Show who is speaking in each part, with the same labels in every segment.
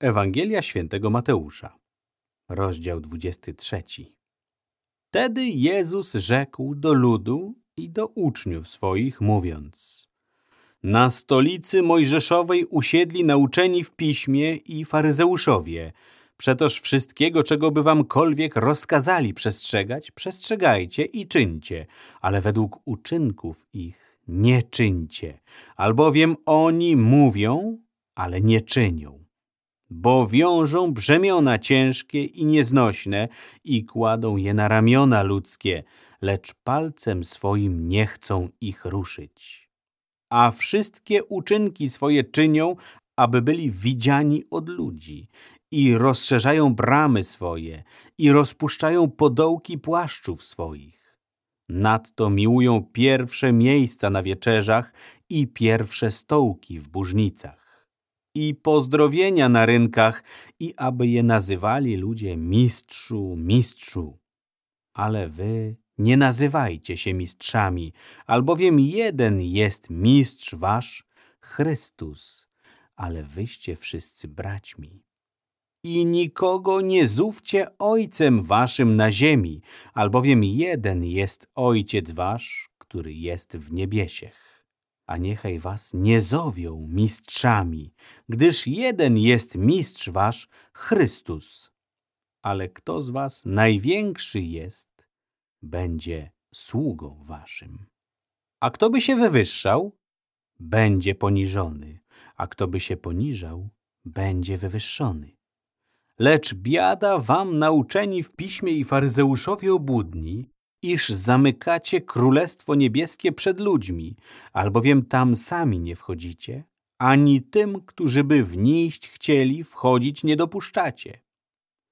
Speaker 1: Ewangelia świętego Mateusza, rozdział 23. Wtedy Jezus rzekł do ludu i do uczniów swoich, mówiąc Na stolicy mojżeszowej usiedli nauczeni w piśmie i faryzeuszowie. Przetoż wszystkiego, czego by wamkolwiek rozkazali przestrzegać, przestrzegajcie i czyńcie, ale według uczynków ich nie czyńcie, albowiem oni mówią, ale nie czynią bo wiążą brzemiona ciężkie i nieznośne i kładą je na ramiona ludzkie, lecz palcem swoim nie chcą ich ruszyć. A wszystkie uczynki swoje czynią, aby byli widziani od ludzi i rozszerzają bramy swoje i rozpuszczają podołki płaszczów swoich. Nadto miłują pierwsze miejsca na wieczerzach i pierwsze stołki w burznicach i pozdrowienia na rynkach i aby je nazywali ludzie mistrzu, mistrzu. Ale wy nie nazywajcie się mistrzami, albowiem jeden jest mistrz wasz, Chrystus, ale wyście wszyscy braćmi. I nikogo nie zówcie ojcem waszym na ziemi, albowiem jeden jest ojciec wasz, który jest w niebiesiech a niechaj was nie zowią mistrzami, gdyż jeden jest mistrz wasz, Chrystus. Ale kto z was największy jest, będzie sługą waszym. A kto by się wywyższał, będzie poniżony, a kto by się poniżał, będzie wywyższony. Lecz biada wam nauczeni w piśmie i faryzeuszowie obłudni, iż zamykacie królestwo niebieskie przed ludźmi, albowiem tam sami nie wchodzicie, ani tym, którzy by wnieść chcieli, wchodzić nie dopuszczacie.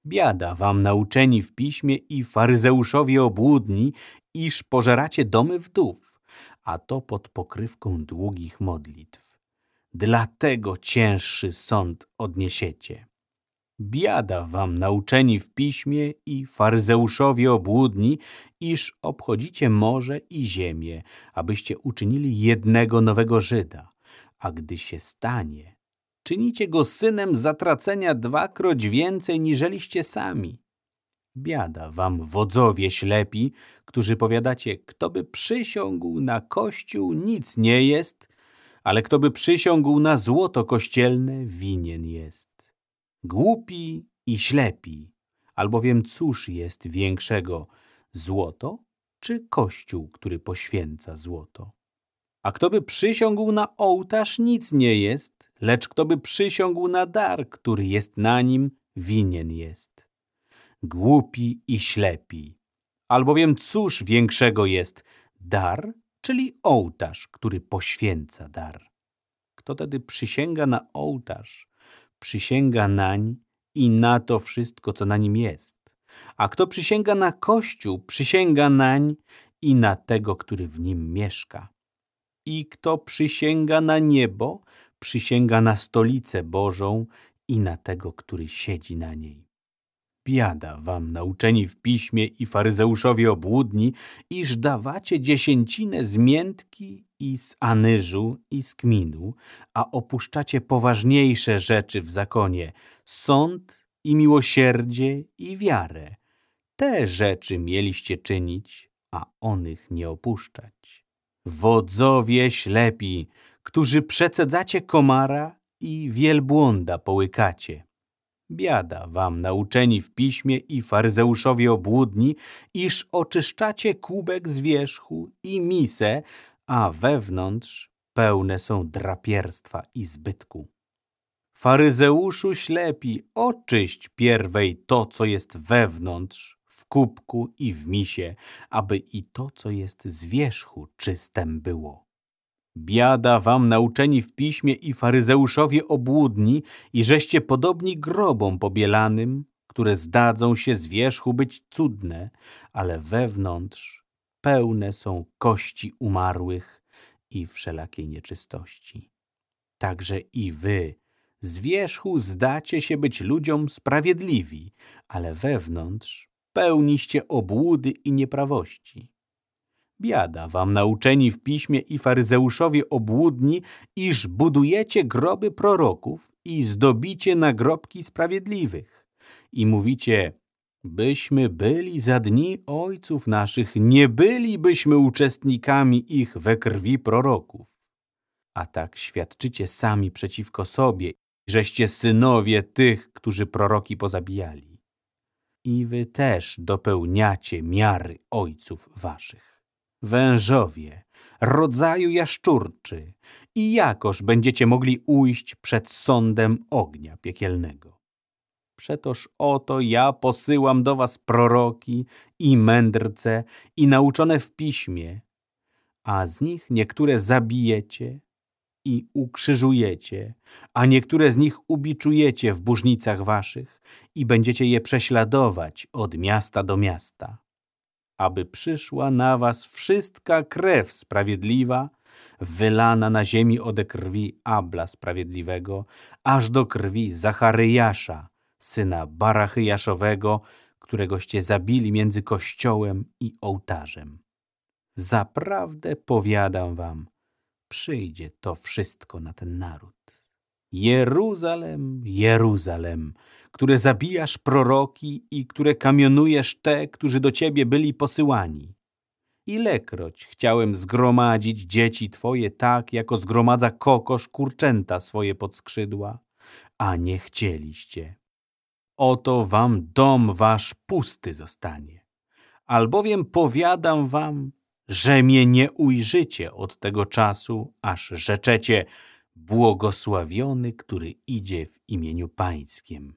Speaker 1: Biada wam nauczeni w piśmie i faryzeuszowie obłudni, iż pożeracie domy wdów, a to pod pokrywką długich modlitw. Dlatego cięższy sąd odniesiecie. Biada wam nauczeni w piśmie i faryzeuszowie obłudni, iż obchodzicie morze i ziemię, abyście uczynili jednego nowego Żyda. A gdy się stanie, czynicie go synem zatracenia dwakroć więcej niżeliście sami. Biada wam wodzowie ślepi, którzy powiadacie, kto by przysiągł na kościół, nic nie jest, ale kto by przysiągł na złoto kościelne, winien jest głupi i ślepi, albowiem cóż jest większego, złoto czy kościół, który poświęca złoto? A kto by przysiągł na ołtarz, nic nie jest, lecz kto by przysiągł na dar, który jest na nim, winien jest. Głupi i ślepi, albowiem cóż większego jest, dar, czyli ołtarz, który poświęca dar? Kto tedy przysięga na ołtarz, przysięga nań i na to wszystko, co na nim jest. A kto przysięga na Kościół, przysięga nań i na tego, który w nim mieszka. I kto przysięga na niebo, przysięga na stolicę Bożą i na tego, który siedzi na niej. Biada wam, nauczeni w piśmie i faryzeuszowie obłudni, iż dawacie dziesięcinę z miętki i z anyżu i z kminu, a opuszczacie poważniejsze rzeczy w zakonie, sąd i miłosierdzie i wiarę. Te rzeczy mieliście czynić, a onych nie opuszczać. Wodzowie ślepi, którzy przecedzacie komara i wielbłąda połykacie. Biada wam nauczeni w piśmie i faryzeuszowie obłudni, iż oczyszczacie kubek z wierzchu i misę, a wewnątrz pełne są drapierstwa i zbytku. Faryzeuszu ślepi, oczyść pierwej to, co jest wewnątrz, w kubku i w misie, aby i to, co jest z wierzchu, czystem było. Biada wam nauczeni w piśmie i faryzeuszowie obłudni, i żeście podobni grobom pobielanym, które zdadzą się z wierzchu być cudne, ale wewnątrz pełne są kości umarłych i wszelakiej nieczystości. Także i wy z wierzchu zdacie się być ludziom sprawiedliwi, ale wewnątrz pełniście obłudy i nieprawości. Biada wam nauczeni w piśmie i faryzeuszowie obłudni, iż budujecie groby proroków i zdobicie nagrobki sprawiedliwych. I mówicie, byśmy byli za dni ojców naszych, nie bylibyśmy uczestnikami ich we krwi proroków. A tak świadczycie sami przeciwko sobie, żeście synowie tych, którzy proroki pozabijali. I wy też dopełniacie miary ojców waszych. Wężowie, rodzaju jaszczurczy, i jakoż będziecie mogli ujść przed sądem ognia piekielnego. Przetoż oto ja posyłam do was proroki i mędrce i nauczone w piśmie, a z nich niektóre zabijecie i ukrzyżujecie, a niektóre z nich ubiczujecie w burznicach waszych i będziecie je prześladować od miasta do miasta, aby przyszła na was wszystka krew sprawiedliwa, wylana na ziemi ode krwi Abla Sprawiedliwego, aż do krwi Zacharyjasza, syna Barachyjaszowego, któregoście zabili między kościołem i ołtarzem. Zaprawdę powiadam wam, przyjdzie to wszystko na ten naród. Jeruzalem, Jeruzalem, które zabijasz proroki i które kamionujesz te, którzy do ciebie byli posyłani. Ilekroć chciałem zgromadzić dzieci twoje tak, jako zgromadza kokosz kurczęta swoje pod skrzydła, a nie chcieliście. Oto wam dom wasz pusty zostanie. Albowiem powiadam wam, że mnie nie ujrzycie od tego czasu, aż rzeczecie błogosławiony, który idzie w imieniu Pańskim.